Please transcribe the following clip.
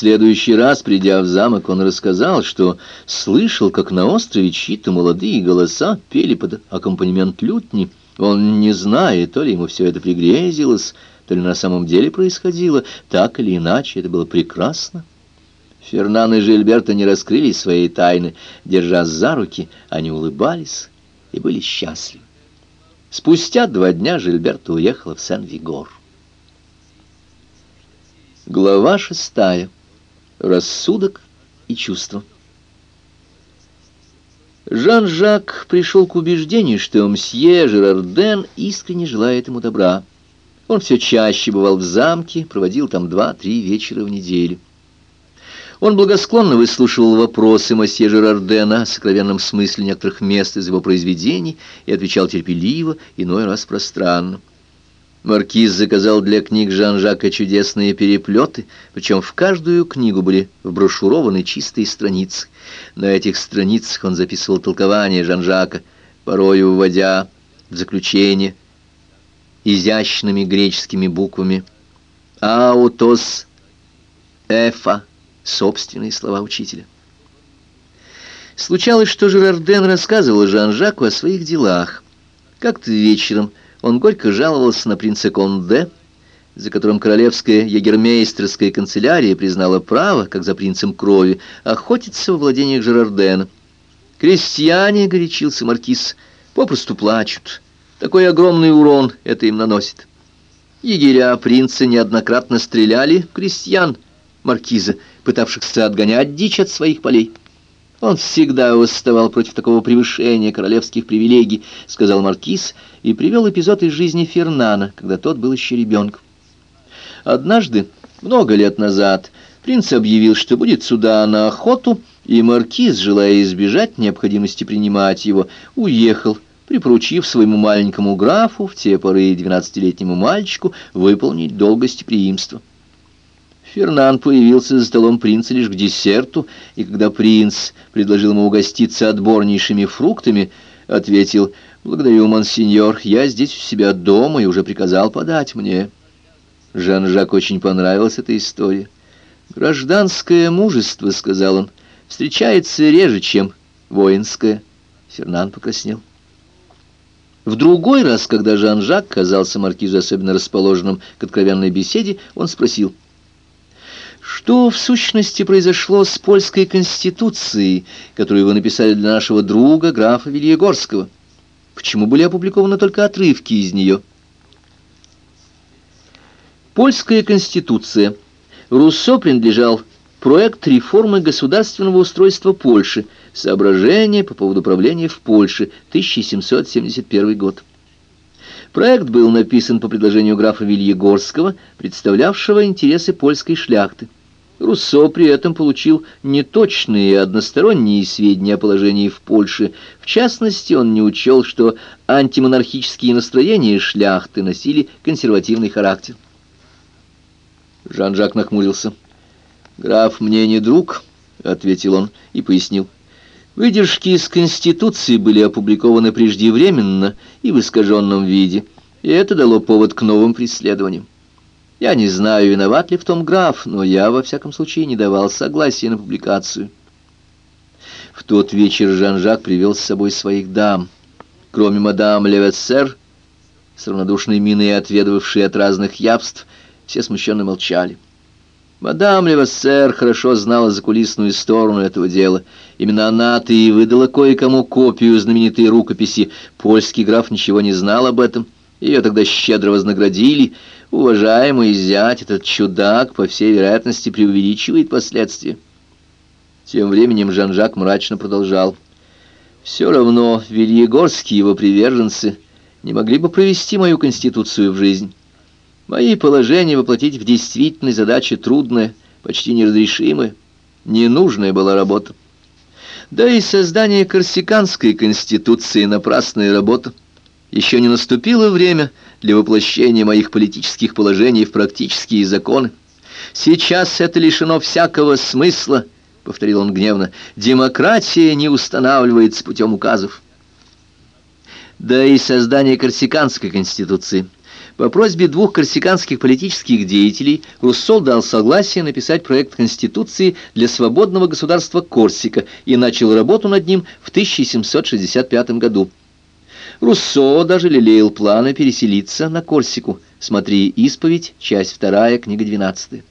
следующий раз, придя в замок, он рассказал, что слышал, как на острове чьи-то молодые голоса пели под аккомпанемент лютни. Он не знает, то ли ему все это пригрезилось, то ли на самом деле происходило, так или иначе, это было прекрасно. Фернан и Жильберта не раскрыли своей тайны, держась за руки, они улыбались и были счастливы. Спустя два дня Жильберта уехала в Сен-Вигор. Глава шестая. Рассудок и чувство. Жан-Жак пришел к убеждению, что мсье Жерарден искренне желает ему добра. Он все чаще бывал в замке, проводил там два-три вечера в неделю. Он благосклонно выслушивал вопросы мосье Жерардена о сокровенном смысле некоторых мест из его произведений и отвечал терпеливо, иной раз пространно. Маркиз заказал для книг Жан-Жака чудесные переплеты, причем в каждую книгу были вброшурованы чистые страницы. На этих страницах он записывал толкование Жан-Жака, порою вводя в заключение изящными греческими буквами «Аутос Эфа» — собственные слова учителя. Случалось, что Жерарден рассказывал Жан-Жаку о своих делах. Как-то вечером он горько жаловался на принца Конде, за которым королевская егермейстерская канцелярия признала право, как за принцем крови, охотиться во владениях Жерардена. «Крестьяне», — горячился маркиз, — «попросту плачут. Такой огромный урон это им наносит». Егеря принца неоднократно стреляли в крестьян маркиза, пытавшихся отгонять дичь от своих полей. Он всегда восставал против такого превышения королевских привилегий, сказал маркиз и привел эпизод из жизни Фернана, когда тот был еще ребенком. Однажды, много лет назад, принц объявил, что будет сюда на охоту, и маркиз, желая избежать необходимости принимать его, уехал, припоручив своему маленькому графу, в те поры двенадцатилетнему мальчику, выполнить долг гостеприимства. Фернан появился за столом принца лишь к десерту, и когда принц предложил ему угоститься отборнейшими фруктами, ответил «Благодарю, монсеньор, я здесь у себя дома и уже приказал подать мне». Жан-Жак очень понравилась эта история. «Гражданское мужество», — сказал он, — «встречается реже, чем воинское». Фернан покраснел. В другой раз, когда Жан-Жак казался маркизу особенно расположенным к откровенной беседе, он спросил — что в сущности произошло с польской конституцией, которую вы написали для нашего друга, графа Вильегорского? Почему были опубликованы только отрывки из нее? Польская конституция. Руссо принадлежал проект реформы государственного устройства Польши, соображения по поводу правления в Польше, 1771 год. Проект был написан по предложению графа Вильегорского, представлявшего интересы польской шляхты. Руссо при этом получил неточные односторонние сведения о положении в Польше. В частности, он не учел, что антимонархические настроения шляхты носили консервативный характер. Жан-Жак нахмурился. «Граф мне не друг», — ответил он и пояснил. «Выдержки из Конституции были опубликованы преждевременно и в искаженном виде, и это дало повод к новым преследованиям. Я не знаю, виноват ли в том граф, но я, во всяком случае, не давал согласия на публикацию. В тот вечер Жан-Жак привел с собой своих дам. Кроме мадам Левессер, с равнодушной миной отведывавшей от разных явств, все смущенно молчали. Мадам Левессер хорошо знала закулисную сторону этого дела. Именно она-то и выдала кое-кому копию знаменитой рукописи. Польский граф ничего не знал об этом. Ее тогда щедро вознаградили, Уважаемый зять, этот чудак, по всей вероятности, преувеличивает последствия. Тем временем Жан-Жак мрачно продолжал. Все равно Вильегорские его приверженцы не могли бы провести мою конституцию в жизнь. Мои положения воплотить в действительной задаче трудная, почти неразрешимая, ненужная была работа. Да и создание корсиканской конституции — напрасная работа. Еще не наступило время для воплощения моих политических положений в практические законы. Сейчас это лишено всякого смысла, — повторил он гневно. Демократия не устанавливается путем указов. Да и создание корсиканской конституции По просьбе двух корсиканских политических деятелей Руссо дал согласие написать проект Конституции для свободного государства Корсика и начал работу над ним в 1765 году. Руссо даже лелеял планы переселиться на Корсику. Смотри «Исповедь», часть 2, книга 12.